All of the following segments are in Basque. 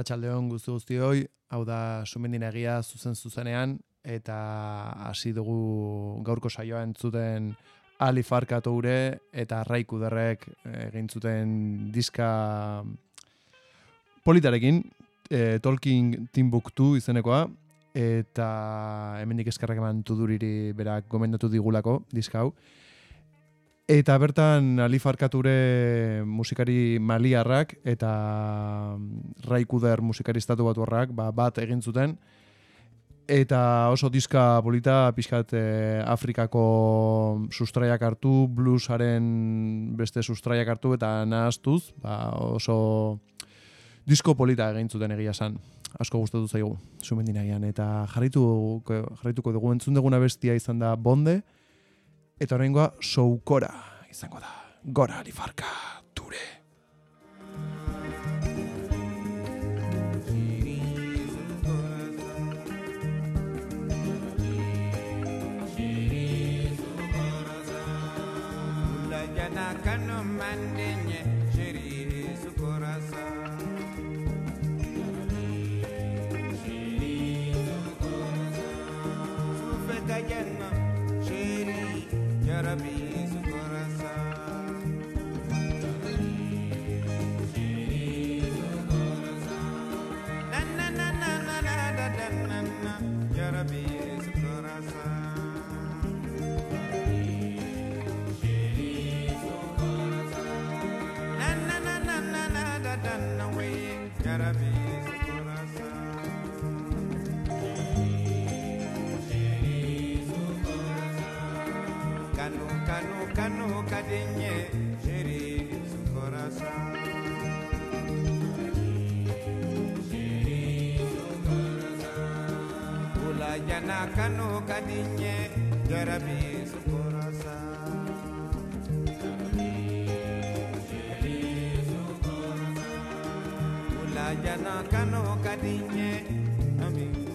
Arratxaldeon guzti guztioi, hau da sumendin egia zuzen zuzenean, eta hasi dugu gaurko saioa entzuten Ali Farkatu ure eta Raiku derrek egin zuten diska politarekin, e, Tolkien Timbuktu izenekoa, eta hemendik eskerrak eman tuduriri berak gomendatu digulako diska hau. Eta bertan Ali Farkature musikari maliarrak eta Raikuder musikari estatu batu ba, bat egin zuten. Eta oso diska polita pixkat eh, Afrikako sustraiak hartu, bluesaren beste sustraiak hartu eta nahaztuz, ba, oso disko polita egin zuten egia san. Asko gustatu zaigu, sumendinagian. Eta jarritu, jarrituko dugu entzun duguna bestia izan da Bonde, Eta horrengoa soukora izango da. Gora alifarka, ture. Kano mandenye gotta be kanu kadinye jarabi sukurasa Jana kanu kadinye amin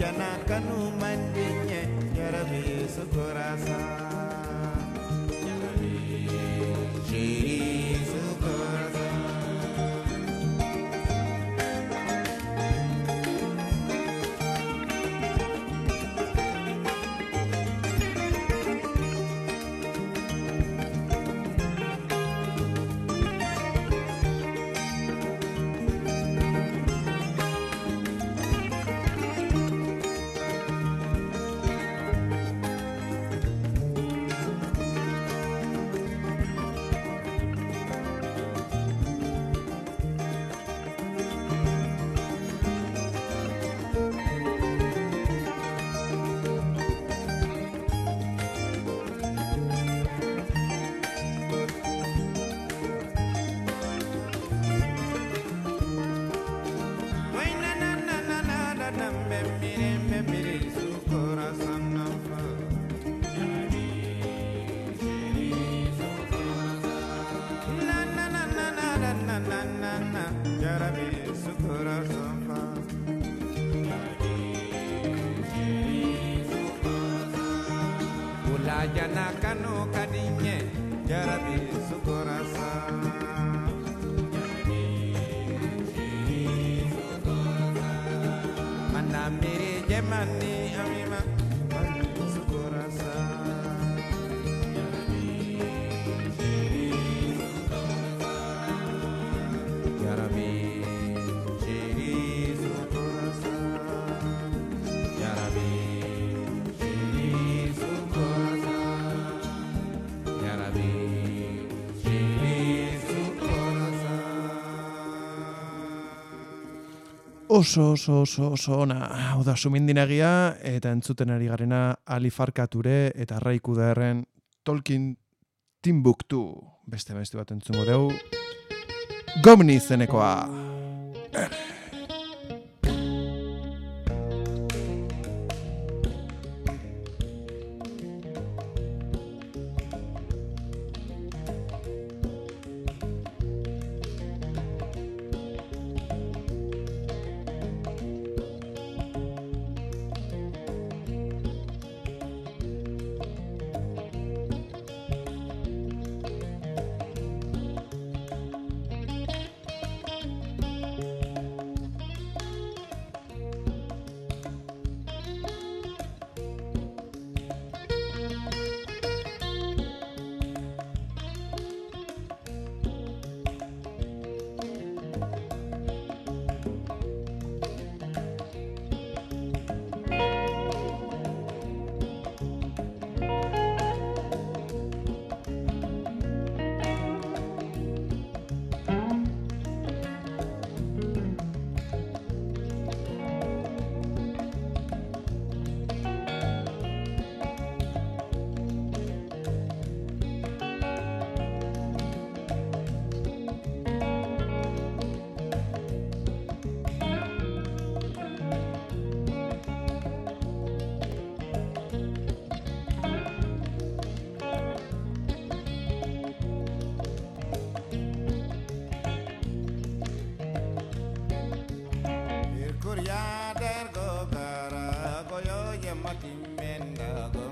jana kanu mandinye Jarabi su oso oso oso oso ona. Hau da sumindinagia eta entzuten ari garena Ali Farkature eta Raiku derren Tolkien Timbuktu. Beste beste bat entzungo dugu. Gomni zenekoa. go gara goyo ye matimenda go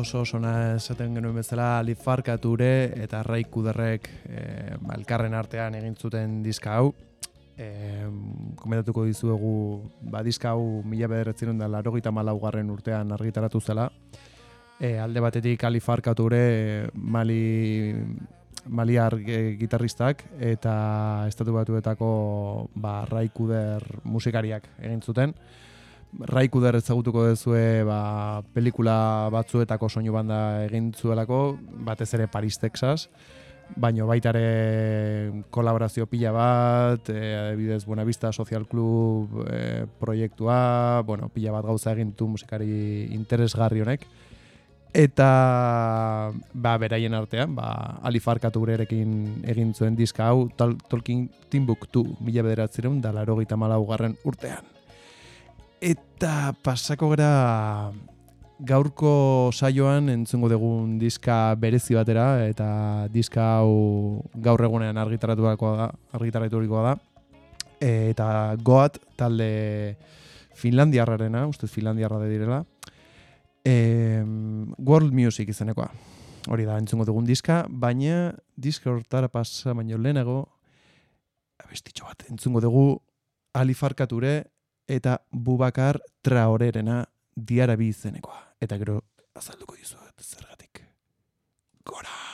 oso osona esaten genuen bezala Alifarkature eta Raikuderrek e, elkarren artean egin zuten diska hau. E, komentatuko dizuegu ba, diska hau mila bederatzen da larogeita malaugarren urtean argitaratu zela. E, alde batetik Alifarkature Mali Maliar e, gitarristak eta estatu batuetako ba, Raikuder musikariak egin zuten. Raikuder ezagutuko duzue ba, pelikula batzuetako soinu banda egin zuelako, batez ere Paris, Texas, baino baita ere kolaborazio pila bat, e, adibidez Buenavista Social Club e, proiektua, bueno, pila bat gauza egin du musikari interesgarri honek. Eta ba, beraien artean, ba, alifarkatu gurerekin egin zuen diska hau, Tol Tolkien Timbuktu, mila bederatzerun, da laro garren urtean. Eta pasako gara gaurko saioan entzungo dugun diska berezi batera eta diska hau gaur egunean argitaratuko da, argitaratuko da. Eta Goat talde Finlandiarrarena, ustez Finlandiarra de direla. E, World Music izanekoa. Hori da, entzungo dugun diska, baina diska hortara pasa baino lehenago abestitxo bat entzungo dugu alifarkature eta Bubakar Traorerena diarabi izenekoa. Eta gero azalduko dizuet zergatik. Gora!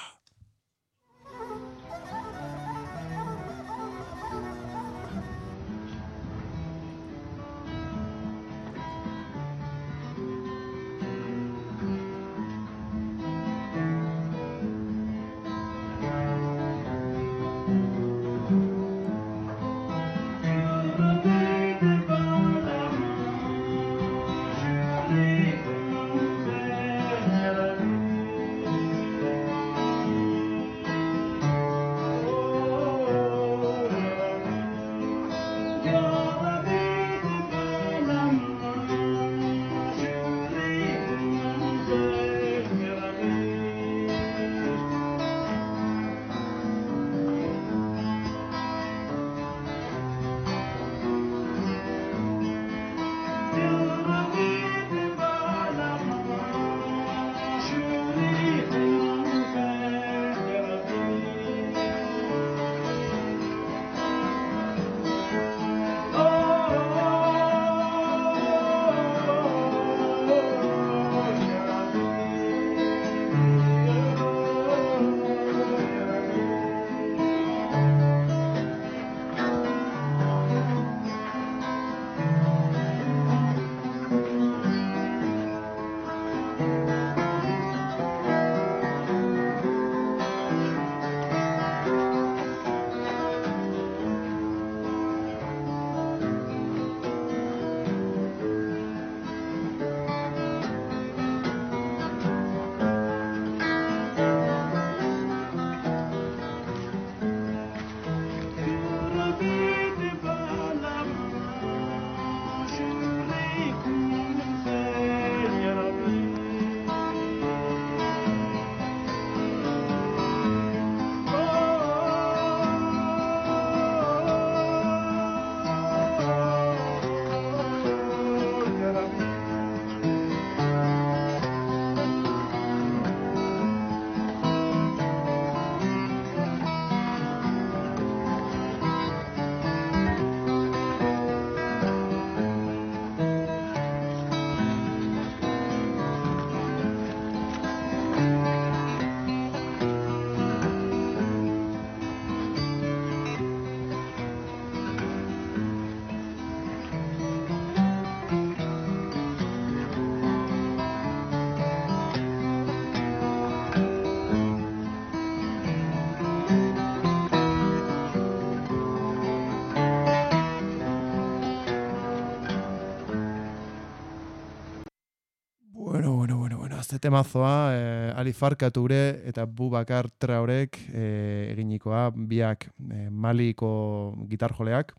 Temazoa, eh, Ali Farkature eta Bubakar Traorek eh, eginikoa, biak eh, Maliko gitarjoleak,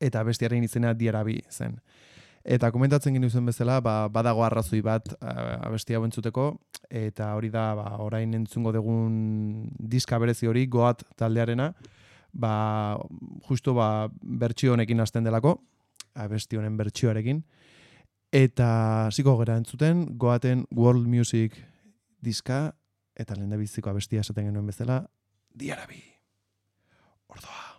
eta bestiaren izena diarabi zen. Eta komentatzen ginu zen bezala, ba, badago arrazoi bat abesti hau entzuteko, eta hori da, ba, orain entzungo dugun diska berezi hori, goat taldearena, ba, justu ba, bertsio honekin hasten delako, abesti honen bertsioarekin, Eta hasiko gara entzuten, goaten World Music diska, eta lehen biziko abestia esaten genuen bezala, diarabi. Ordoa.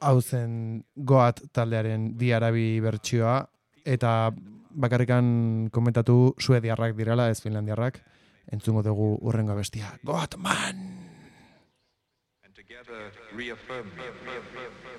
Hau zen goat taldearen diarabi bertsioa, eta bakarrikan komentatu suediarrak direla, ez finlandiarrak, entzungo dugu urrengo bestia. Goat man! and together reaffirm Wow.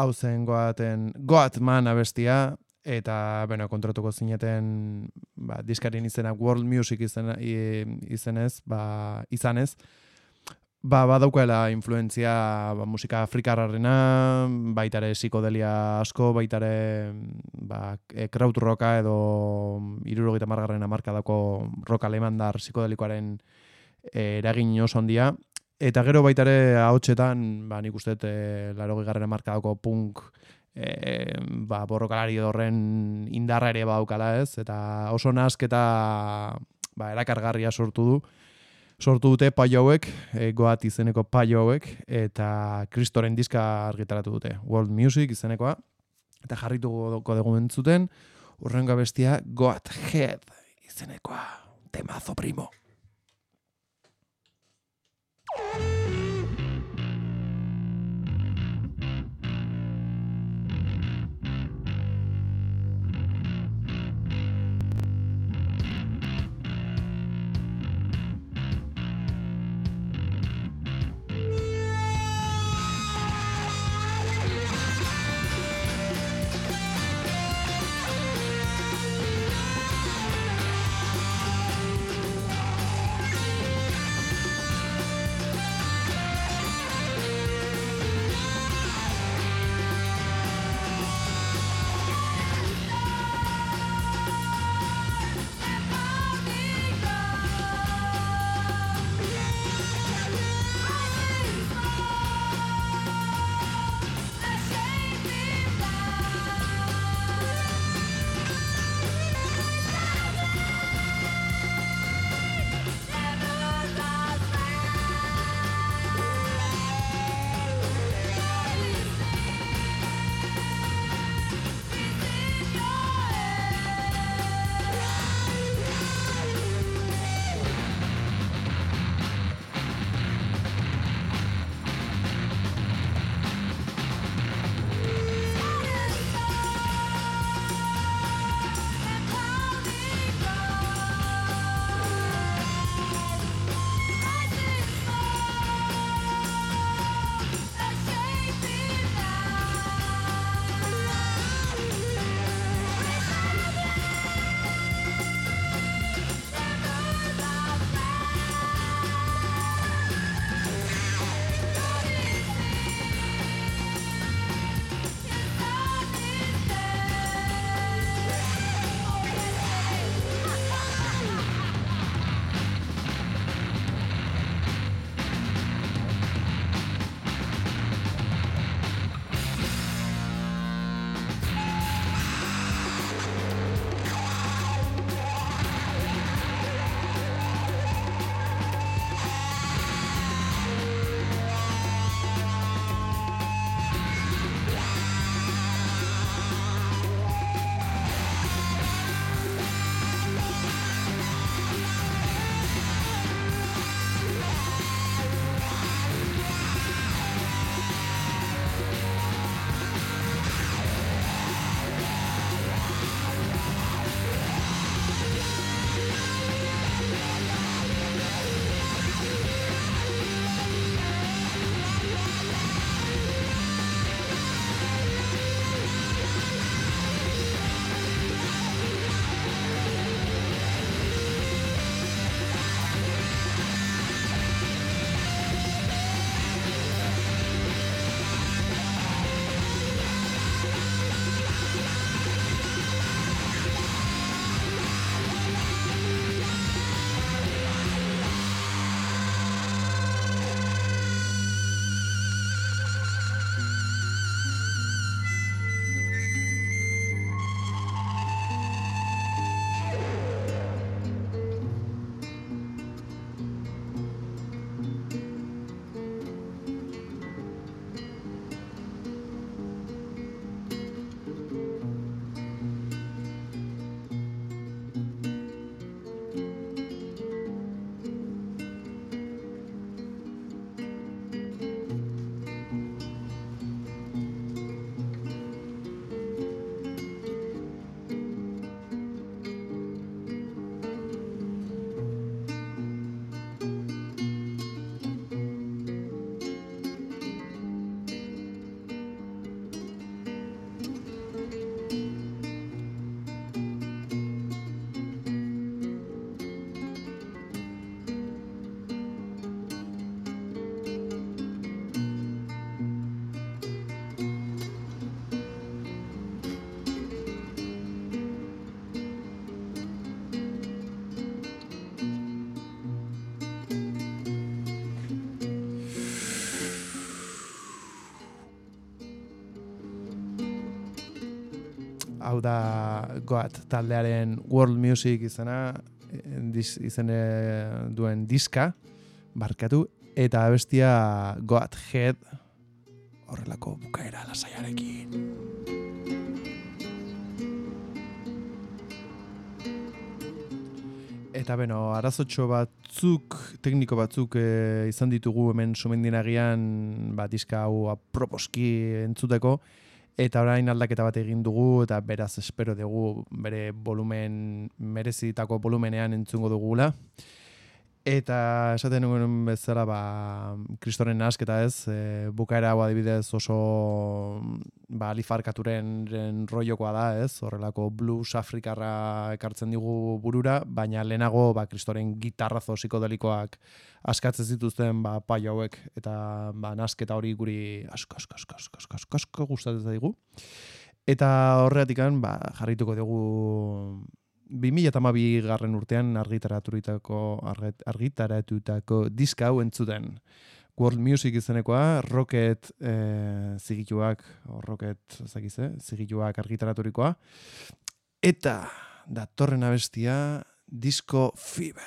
Hau zen goaten Goatman abestia, eta, bueno, kontratuko zineten, ba, diskarien izena World Music izena, izenez, ba, izanez, ba, badaukaela influentzia ba, musika afrikarrarena, baitare psikodelia asko, baitare ba, e, krautrocka edo irurogeita margarren amarka dako rock alemandar psikodelikoaren e, eragin oso handia. Eta gero baitare ahotsetan, ba, nik uste e, laro garren amarkadako punk e, ba, borrokalari horren indarra ere badaukala ez, eta oso nasketa ba, erakargarria sortu du. Sortu dute paio hauek, e, goat izeneko paio hauek, eta kristoren diska argitaratu dute. World Music izenekoa, eta jarrituko dugu entzuten, urrengo bestia Goat Head izenekoa. Temazo primo. you. Hau da Goat taldearen World Music izena, eh, diz, izene duen diska, barkatu, eta abestia Goat Head horrelako bukaera lasaiarekin. Eta beno, arazotxo batzuk, tekniko batzuk e, izan ditugu hemen sumendinagian ba, diska hau aproposki entzuteko, eta orain aldaketa bat egin dugu, eta beraz espero dugu bere volumen, merezitako volumenean entzungo dugula. Eta esaten nuen bezala, ba, kristoren nasketa ez, e, bukaera hau adibidez oso ba, alifarkaturen ren rollokoa da ez, horrelako blues afrikarra ekartzen digu burura, baina lehenago ba, kristoren gitarrazo psikodelikoak askatzen zituzten ba, paio hauek, eta ba, nasketa hori guri asko, asko, asko, asko, asko, asko, asko gustatzen zaigu. Eta horregatik ba, jarrituko dugu 2012 garren urtean argitaraturiko argitaratutako diska hau entzuten. World Music izenekoa, Rocket e, zigituak, o Rocket zakize, zigituak argitaraturikoa. Eta datorren abestia, Disco Fever.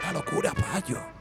Una locura, payo.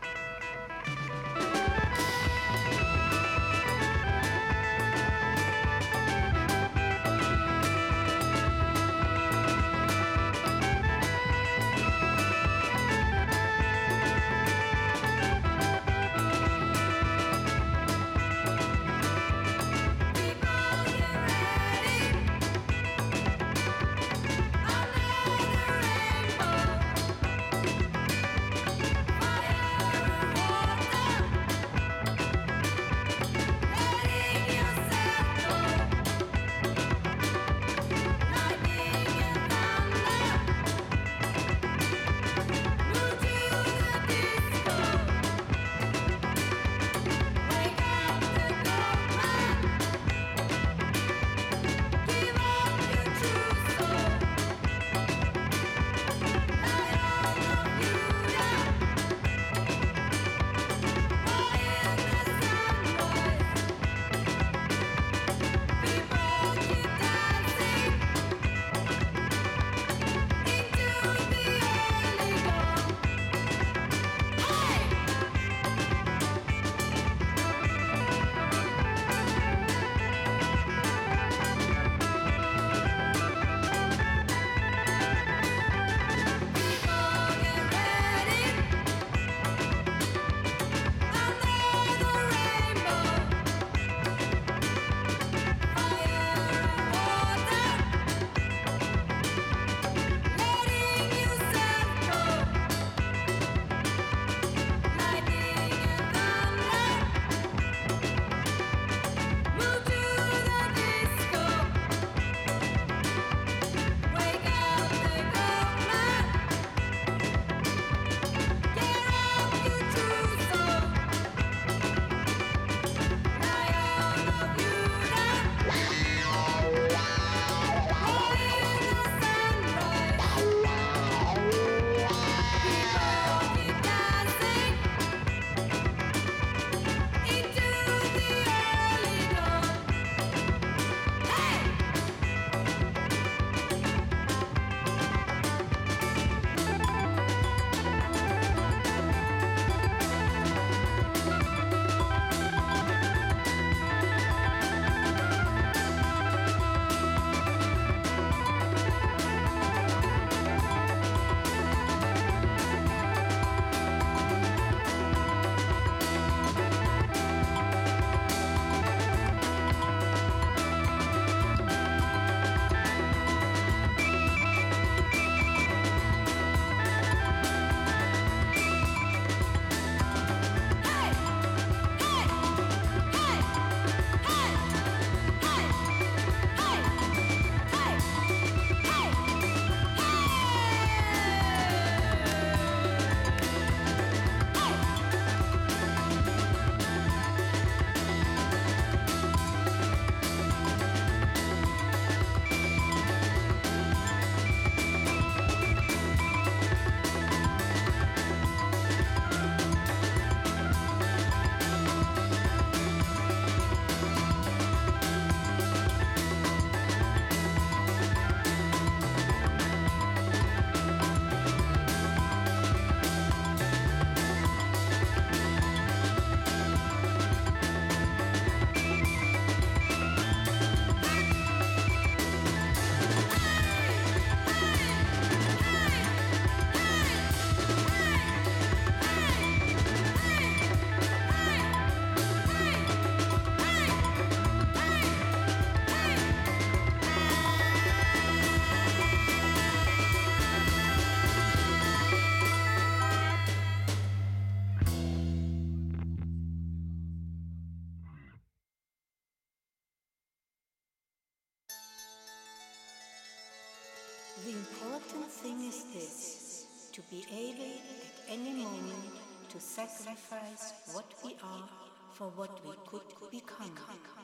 Sacrifice what we are for what we could become.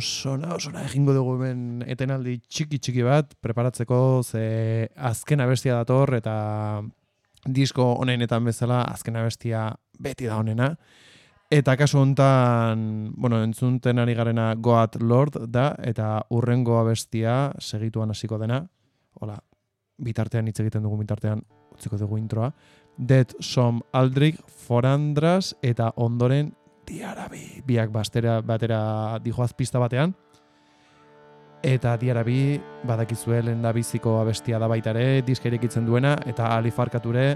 Oso na, oso na, egingo dugu hemen etenaldi txiki txiki bat, preparatzeko ze azken abestia dator eta disko honenetan bezala azken abestia beti da honena. Eta kasu hontan, bueno, entzunten ari garena Goat Lord da, eta urrengo abestia segituan hasiko dena. Hola, bitartean hitz egiten dugu bitartean utziko dugu introa. Dead Som Aldrich, Forandras eta ondoren Diarabi. Biak bastera, batera dijoaz pista batean. Eta Diarabi badakizue lehen da biziko abestia da baita ere, diskerik itzen duena, eta Ali Farkature,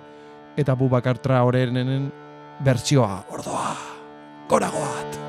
eta Bu Bakar Traorenen bertsioa, ordoa, goragoa.